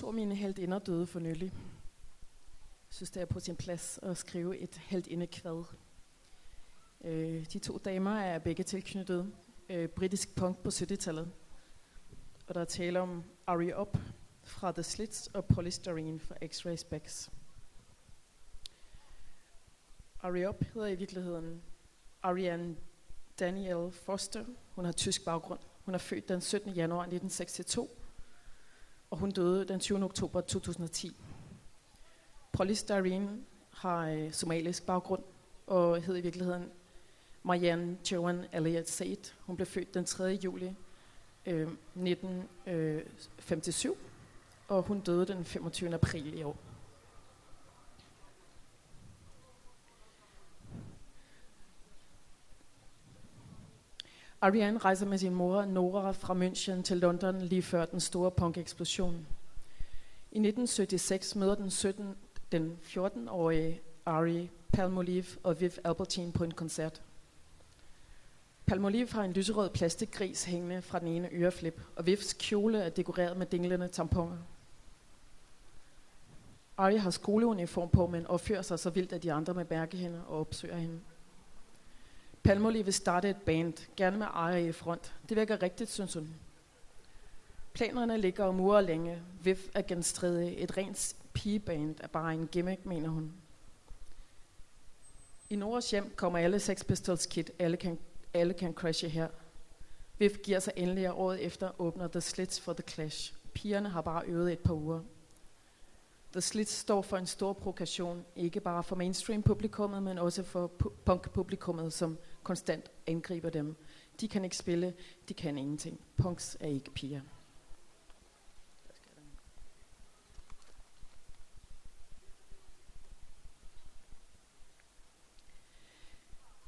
To af mine heldinder døde for nylig. Jeg synes, det er på sin plads at skrive et heldindekvad. Øh, de to damer er begge tilknyttet øh, britisk punk på 70-tallet. Og der er tale om Ari Up fra The Slits og Polystyrene fra X-Ray Specs. Ari Up hedder i virkeligheden Ariane Danielle Foster. Hun har tysk baggrund. Hun er født den 17. januar 1962, og hun døde den 20. oktober 2010. Polystyrene har øh, somalisk baggrund og hed i virkeligheden Marianne Joan Elliott Said. Hun blev født den 3. juli øh, 1957, øh, og hun døde den 25. april i år. Ariane rejser med sin mor Nora fra München til London lige før den store punk-eksplosion. I 1976 møder den, 17, den 14-årige Ari Palmolive og Viv Albertine på en koncert. Palmolive har en lyserød plastikgris hængende fra den ene øreflip, og Vivs kjole er dekoreret med dinglende tamponer. Ari har skoleuniform på, men opfører sig så vildt, at de andre med bærke hende og opsøger hende. Palmolive vil starte et band, gerne med Ari i front. Det virker rigtigt, synes hun. Planerne ligger om uger længe. Viv er genstridig. Et rent pigeband er bare en gimmick, mener hun. I Noras hjem kommer alle Sex Pistols kit. Alle kan, alle kan crashe her. Viv giver sig endelig, og året efter åbner The Slits for The Clash. Pigerne har bare øvet et par uger. The Slits står for en stor provokation, ikke bare for mainstream-publikummet, men også for punk-publikummet, som konstant angriber dem. De kan ikke spille, de kan ingenting. Punks er ikke piger.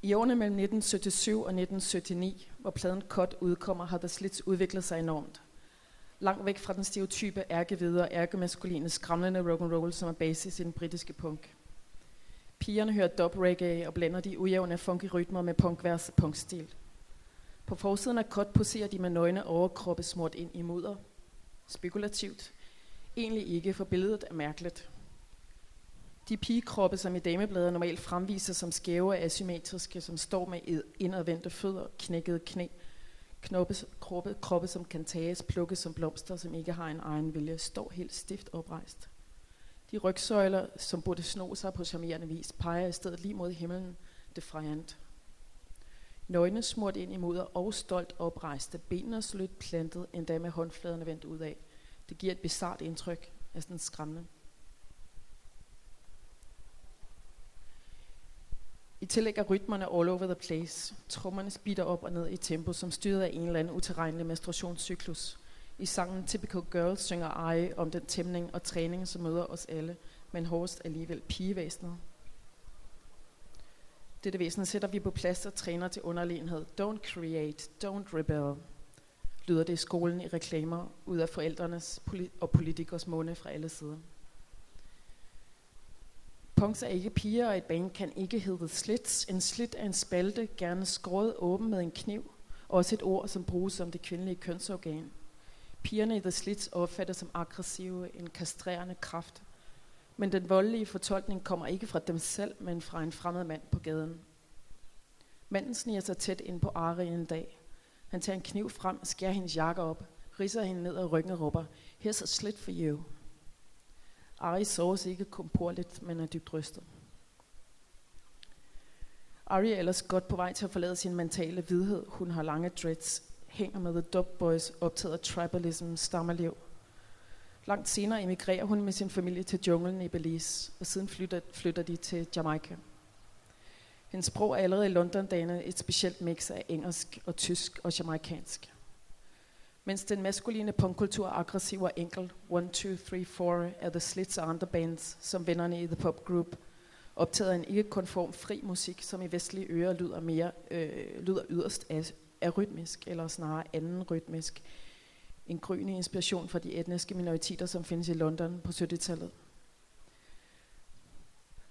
I årene mellem 1977 og 1979, hvor pladen Cut udkommer, har The Slits udviklet sig enormt. Langt væk fra den stereotype ærkevide og ærkemaskuline skramlende rock and roll, som er basis i den britiske punk. Pigerne hører dub reggae og blander de ujævne funky rytmer med punkvers og punkstil. På forsiden af Cut poserer de med nøgne overkroppe smurt ind i mudder. Spekulativt. Egentlig ikke, for billedet er mærkeligt. De pigekroppe, som i damebladet normalt fremviser som skæve og asymmetriske, som står med indadvendte fødder, knækkede knæ, knoppe, kroppe, kroppe, som kan tages, plukkes som blomster, som ikke har en egen vilje, står helt stift oprejst. De rygsøjler, som burde sno sig på charmerende vis, peger i stedet lige mod himlen, defiant. Nøgne smurt ind i mudder og stolt oprejste, benene slødt plantet, endda med håndfladerne vendt ud af. Det giver et bizart indtryk, næsten skræmmende. I tillæg er rytmerne all over the place. Trommerne spitter op og ned i tempo, som styret af en eller anden uterrenelig menstruationscyklus. I sangen Typical Girl synger I om den tæmning og træning, som møder os alle, men hårdest alligevel pigevæsenet. Dette væsen sætter vi på plads og træner til underlegenhed. Don't create, don't rebel, lyder det i skolen i reklamer ud af forældrenes og politikers måne fra alle sider. Punks er ikke piger, og et band kan ikke hedde slits. En slit er en spalte, gerne skåret åben med en kniv, også et ord, som bruges som det kvindelige kønsorgan. Pigerne i The Slits opfatter som aggressive, en kastrerende kraft. Men den voldelige fortolkning kommer ikke fra dem selv, men fra en fremmed mand på gaden. Manden sniger sig tæt ind på Ari en dag. Han tager en kniv frem, skærer hendes jakke op, ridser hende ned ad ryggen og råber, Here's a slit for you. Ari soves ikke komporligt, men er dybt rystet. Ari er ellers godt på vej til at forlade sin mentale vidhed. Hun har lange dreads, hænger med The Dub Boys, optaget af tribalism, stammerliv. Langt senere emigrerer hun med sin familie til junglen i Belize, og siden flytter, flytter de til Jamaica. Hendes sprog er allerede i London-dagene et specielt mix af engelsk og tysk og jamaikansk. Mens den maskuline punkkultur er aggressiv og enkel, 1, 2, 3, 4 er The Slits og andre bands, som vennerne i The Pop Group, optaget en ikke-konform fri musik, som i vestlige ører lyder, mere, øh, lyder yderst arytmisk, eller snarere anden rytmisk. En gryende inspiration fra de etniske minoriteter, som findes i London på 70-tallet.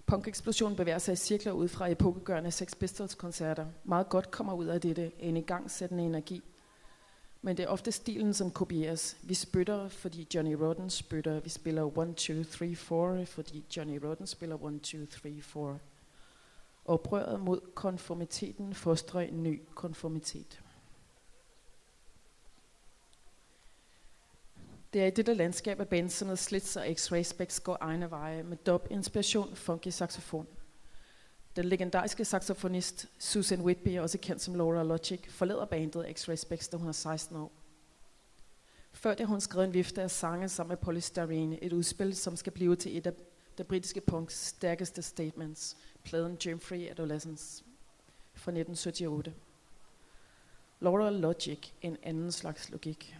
Punk-eksplosionen bevæger sig i cirkler ud fra epokegørende Sex Pistols-koncerter. Meget godt kommer ud af dette, en igangsættende energi, Men det er ofte stilen, som kopieres. Vi spytter, fordi Johnny Rotten spytter. Vi spiller 1, 2, 3, 4, fordi Johnny Rotten spiller 1, 2, 3, 4. Oprøret mod konformiteten fostrer en ny konformitet. Det er i dette landskab, at bandsene Slits og X-Ray Specs går egne veje med dub, inspiration, funky saxofon. Den legendariske saxofonist Susan Whitby, også kendt som Laura Logic, forlader bandet X-Ray Specs, da hun er 16 år. Før det har hun skrevet en vifte af sange sammen med Polystyrene, et udspil, som skal blive til et af den britiske punks stærkeste statements, pladen Germ-Free Adolescence fra 1978. Laura Logic, en anden slags logik.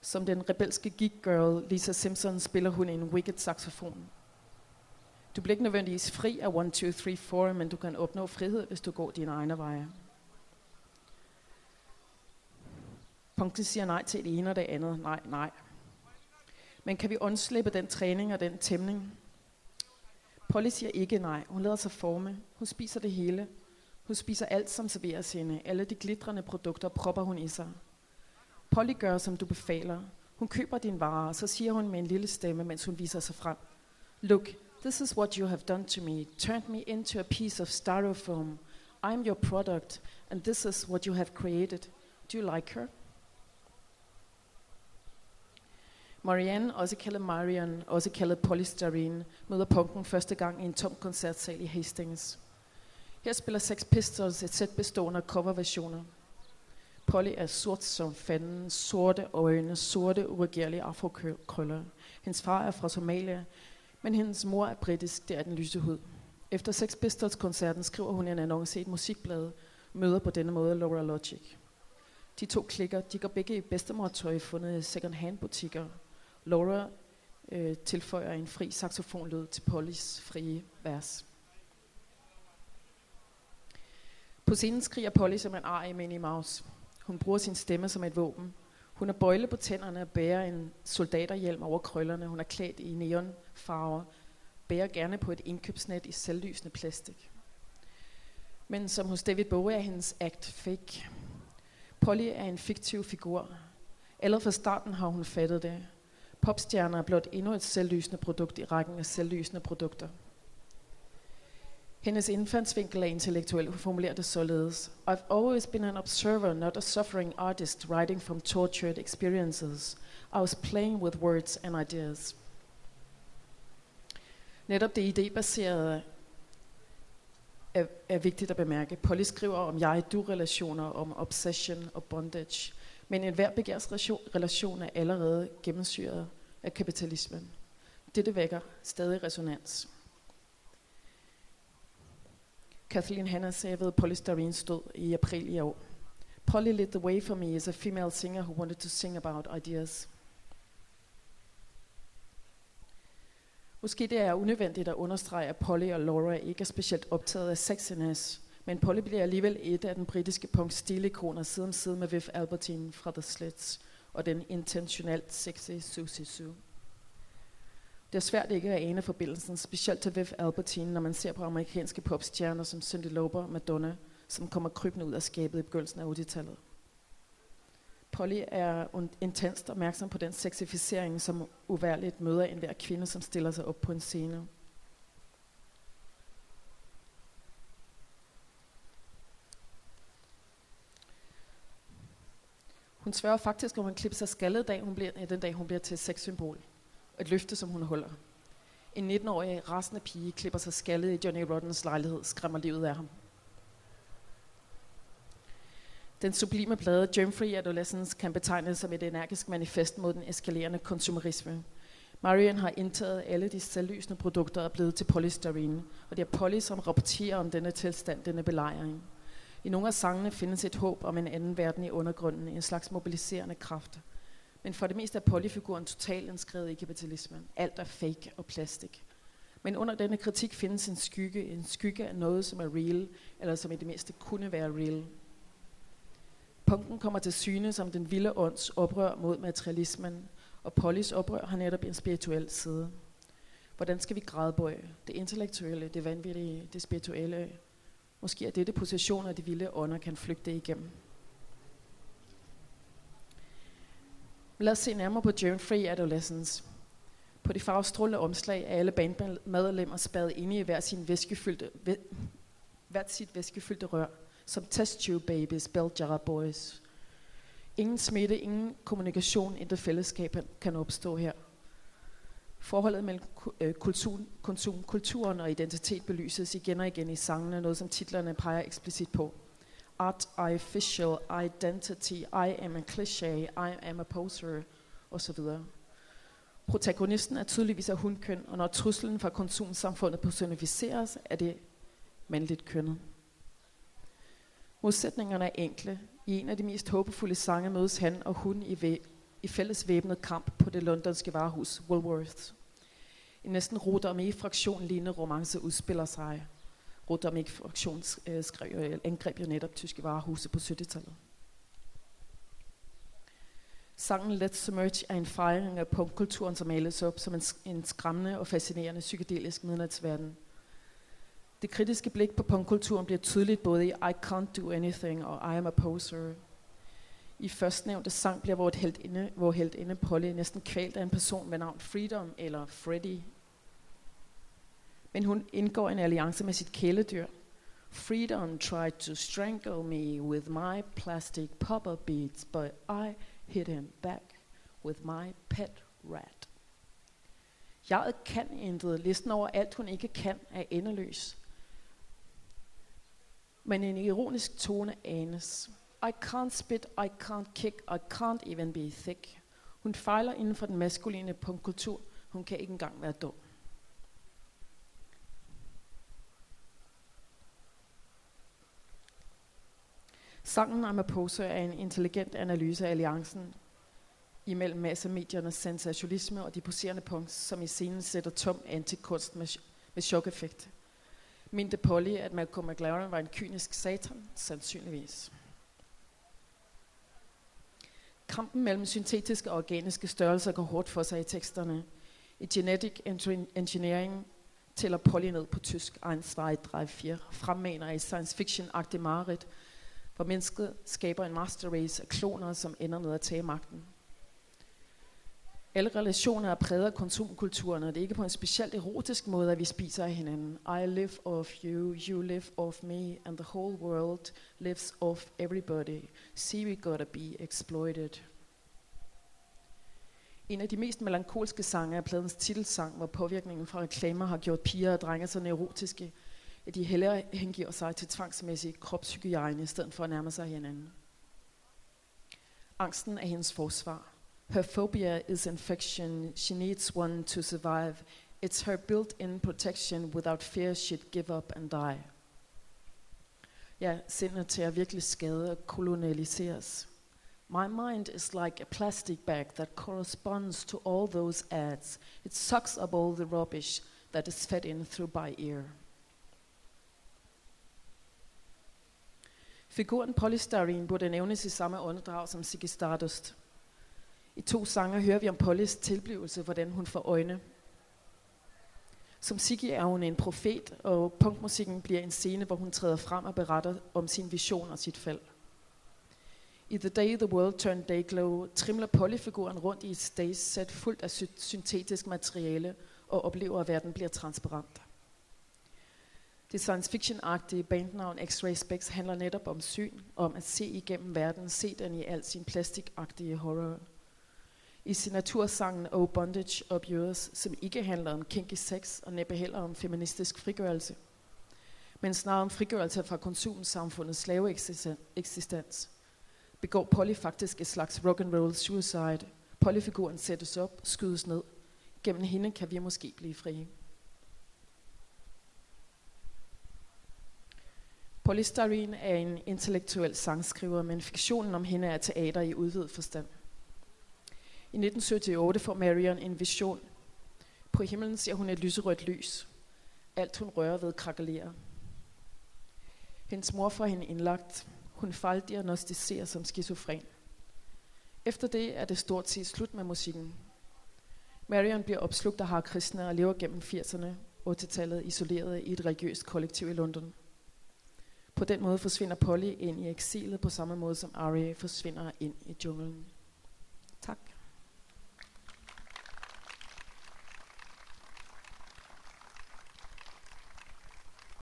Som den rebelske geek girl Lisa Simpson spiller hun en wicked saxofon. Du bliver ikke nødvendigvis fri af 1, 2, 3, 4, men du kan opnå frihed, hvis du går dine egne veje. Punktet siger nej til det ene og det andet. Nej, nej. Men kan vi undslippe den træning og den tæmning? Polly siger ikke nej. Hun lader sig forme. Hun spiser det hele. Hun spiser alt, som serveres hende. Alle de glitrende produkter propper hun i sig. Polly gør, som du befaler. Hun køber din varer, så siger hun med en lille stemme, mens hun viser sig frem. Look, this is what you have done to me. Turned me into a piece of styrofoam. I'm your product, and this is what you have created. Do you like her? Marianne, også kaldet Marion, også kaldet Polystyrene, møder punken første gang i en tom koncertsal i Hastings. Her spiller Sex Pistols et sæt bestående af coverversioner. Polly er sort som fanden, sorte øjne, sorte uregerlige afrokrøller. Hendes far er fra Somalia, men hendes mor er britisk, det er den lyse hud. Efter Sex Pistols-koncerten skriver hun en annonce i et musikblad, møder på denne måde Laura Logic. De to klikker, de går begge i bedstemortøj fundet i second-hand butikker. Laura øh, tilføjer en fri saxofonlyd til Pollys frie vers. På scenen skriger Polly som en ar i Minnie Mouse. Hun bruger sin stemme som et våben. Hun er bøjle på tænderne og bærer en soldaterhjelm over krøllerne. Hun er klædt i neonfarver. Bærer gerne på et indkøbsnet i selvlysende plastik. Men som hos David Bowie er hendes act fake. Polly er en fiktiv figur. Allerede fra starten har hun fattet det. Popstjerner er blot endnu et selvlysende produkt i rækken af selvlysende produkter. Hendes indfaldsvinkel er intellektuel. Hun formulerer det således. I've always been an observer, not a suffering artist writing from tortured experiences. I was playing with words and ideas. Netop det idébaserede er, er vigtigt at bemærke. Polly skriver om jeg-du-relationer, om obsession og bondage. Men enhver begærsrelation er allerede gennemsyret af kapitalismen. Dette vækker stadig resonans. Kathleen Hanna sagde ved Polystyrenes død i april i år. Polly lit the way for me as a female singer who wanted to sing about ideas. Måske det er unødvendigt at understrege, at Polly og Laura ikke er specielt optaget af sexiness, men Polly bliver alligevel et af den britiske punk stilikoner side om side med Viv Albertine fra The Slits og den intentionelt sexy Susie Sue. Det er svært ikke at ane forbindelsen, specielt til Viv Albertine, når man ser på amerikanske popstjerner som Cyndi Lauper og Madonna, som kommer krybende ud af skabet i begyndelsen af 80-tallet. Polly er intenst opmærksom på den sexificering, som uværligt møder enhver kvinde, som stiller sig op på en scene. Hun sværger faktisk om hun klipper sig skaldet dag, hun bliver, ja, den dag, hun bliver til sexsymbol. Et løfte, som hun holder. En 19-årig rasende pige klipper sig skaldet i Johnny Rottens lejlighed, skræmmer livet af ham. Den sublime plade Germ-Free Adolescence kan betegnes som et energisk manifest mod den eskalerende konsumerisme. Marion har indtaget alle de selvlysende produkter og er blevet til polystyrene, og det er Polly, som rapporterer om denne tilstand, denne belejring. I nogle af sangene findes et håb om en anden verden i undergrunden, en slags mobiliserende kraft. Men for det meste er polyfiguren totalt indskrevet i kapitalismen. Alt er fake og plastik. Men under denne kritik findes en skygge, en skygge af noget, som er real, eller som i det mindste kunne være real. Punkten kommer til syne som den vilde ånds oprør mod materialismen, og Pollys oprør har netop en spirituel side. Hvordan skal vi gradbøje det intellektuelle, det vanvittige, det spirituelle? Måske er dette positioner, de vilde ånder kan flygte igennem. Lad os se nærmere på Germ Free Adolescence. På de farvestrålende omslag er alle bandmedlemmer spadet inde i hver, sin væskefyldte, hvert sit væskefyldte rør, som test tube babies, bell jar boys. Ingen smitte, ingen kommunikation, intet fællesskab kan opstå her. Forholdet mellem øh, kultur, konsum, kulturen og identitet belyses igen og igen i sangene, noget som titlerne peger eksplicit på. Art, artificial, identity, I am a cliché, I am a poser, osv. Protagonisten er tydeligvis af hundkøn, og når truslen fra konsumsamfundet personificeres, er det mandligt kønnet. Modsætningerne er enkle. I en af de mest håbefulde sange mødes han og hun i, væ- i fælles væbnet kamp på det londonske varehus Woolworths. En næsten Rodarmé-fraktion lignende romance udspiller sig. Rodarmé-fraktion øh, skrev, øh, angreb jo netop tyske varehuse på 70-tallet. Sangen Let's Submerge er en fejring af punkkulturen, som males op som en, en skræmmende og fascinerende psykedelisk midnatsverden. Det kritiske blik på punkkulturen bliver tydeligt både i I Can't Do Anything og I Am a Poser. I førstnævnte sang bliver vores helt inde, hvor helt inde Polly næsten kvalt af en person ved navn Freedom eller Freddy. Men hun indgår en alliance med sit kæledyr. Freedom tried to strangle me with my plastic popper beads, but I hit him back with my pet rat. Jeg kan intet. Listen over alt, hun ikke kan, er endeløs. Men en ironisk tone anes. I can't spit, I can't kick, I can't even be thick. Hun fejler inden for den maskuline punkkultur. Hun kan ikke engang være dum. Sangen I'm a er en intelligent analyse af alliancen imellem massemediernes sensationalisme og de poserende punks, som i scenen sætter tom antikunst med, med chokeffekt. Mente Polly, at Malcolm McLaren var en kynisk satan? Sandsynligvis. Kampen mellem syntetiske og organiske størrelser går hårdt for sig i teksterne. I Genetic Engineering tæller Polly ned på tysk 1, 2, 3, 4, fremmaner i science fiction-agtig mareridt, hvor mennesket skaber en master race af kloner, som ender med at tage magten. Alle relationer er præget af konsumkulturen, og det er ikke på en specielt erotisk måde, at vi spiser af hinanden. I live off you, you live off me, and the whole world lives off everybody. See we gotta be exploited. En af de mest melankolske sange er pladens titelsang, hvor påvirkningen fra reklamer har gjort piger og drenge så erotiske, at de hellere hengiver sig til tvangsmæssig kropshygiejne, i stedet for at nærme sig hinanden. Angsten er hendes forsvar. Her phobia is infection. She needs one to survive. It's her built-in protection. Without fear, she'd give up and die. Ja, sindet at virkelig skade og kolonialiseres. My mind is like a plastic bag that corresponds to all those ads. It sucks up all the rubbish that is fed in through by ear. Figuren polystyrene burde nævnes i samme åndedrag som Ziggy Stardust. I to sange hører vi om Pollys tilblivelse, hvordan hun får øjne. Som Siggy er hun en profet, og punkmusikken bliver en scene, hvor hun træder frem og beretter om sin vision og sit fald. I The Day the World Turned Dayglow trimler Polly-figuren rundt i et stage set fuldt af sy- syntetisk materiale og oplever, at verden bliver transparent. Det science fiction-agtige bandnavn X-Ray Specs handler netop om syn, om at se igennem verden, se den i al sin plastikagtige horror. I signatursangen Oh Bondage of Yours, som ikke handler om kinky sex og næppe heller om feministisk frigørelse, men snarere om frigørelse fra konsumsamfundets slaveeksistens, begår Polly faktisk et slags rock and roll suicide. Polly-figuren sættes op, skydes ned. Gennem hende kan vi måske blive frie. Polystyrene er en intellektuel sangskriver, men fiktionen om hende er teater i udvidet forstand. I 1978 får Marion en vision. På himlen ser hun et lyserødt lys. Alt hun rører ved krakelerer. Hendes mor får hende indlagt. Hun fejldiagnostiseres som skizofren. Efter det er det stort set slut med musikken. Marion bliver opslugt af har kristne og lever gennem 80'erne og til tallet isoleret i et religiøst kollektiv i London. På den måde forsvinder Polly ind i eksilet på samme måde som Ari forsvinder ind i junglen. Tak.